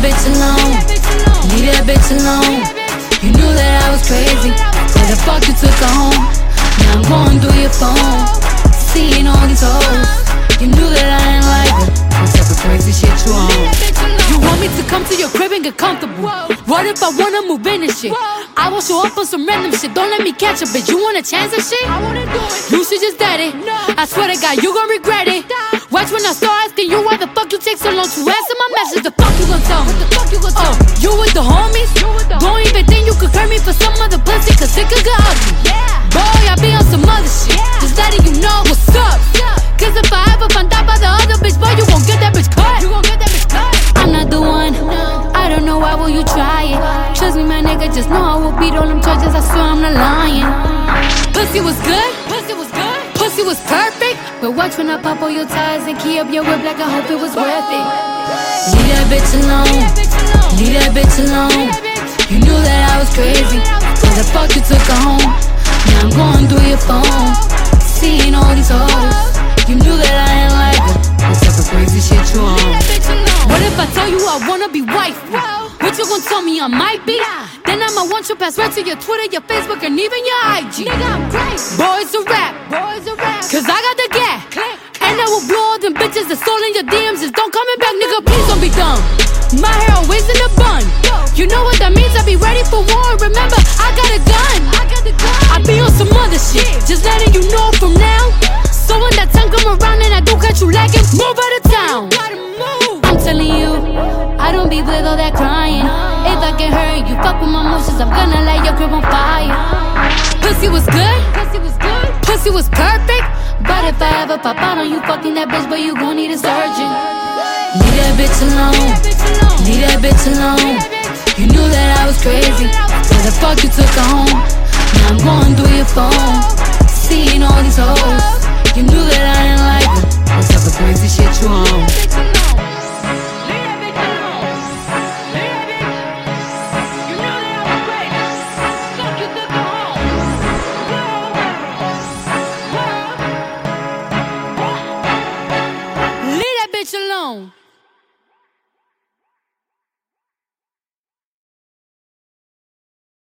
that bitch alone. Leave that bitch alone. You knew that I was crazy. Why the fuck you took her home? Now I'm going through your phone. Seeing all these hoes. You knew that I ain't like it. What type of crazy shit you on? You want me to come to your crib and get comfortable? What if I wanna move in and shit? I will show up on some random shit. Don't let me catch a bitch. You want a chance and shit? I wanna do it. You should just dead it. No. I swear to God, you gon' regret it. Watch when I start asking you why the fuck you take so long to answer my message. The fuck just know I will beat all them charges. I swear I'm not lying. Pussy was good. Pussy was good. Pussy was perfect. But watch when I pop all your ties and key up your whip like I hope it was worth it. Leave that bitch alone. Leave that bitch alone. You knew that I was crazy. Why the fuck you took her home? Now I'm going through your phone. Seeing all these hoes. You knew that I ain't like it. What type of crazy shit you on? What if I tell you I wanna be wife? What you gon' tell me I might be? Then I'ma want your password to your Twitter, your Facebook, and even your IG. Nigga, I'm great. Boys a rap, boys a rap. Cause I got the gat. And I will blow all them bitches that's all in your DMs. Just don't coming back, nigga. Please don't be dumb. My hair always in a bun. You know what that means? I be ready for war. Remember, I got a gun. I got the gun. I be on some other shit. Just letting you know from now. So when that time come around and I do catch you lagging, move I'm gonna light your crib on fire. Pussy was good. Pussy was good. Pussy was perfect. But if I ever pop out on you, fucking that bitch, but you gon' need a surgeon. Leave that bitch alone. Leave that bitch alone. You knew that I was crazy. Why the fuck you took her home? Now I'm going through your phone. Seeing all.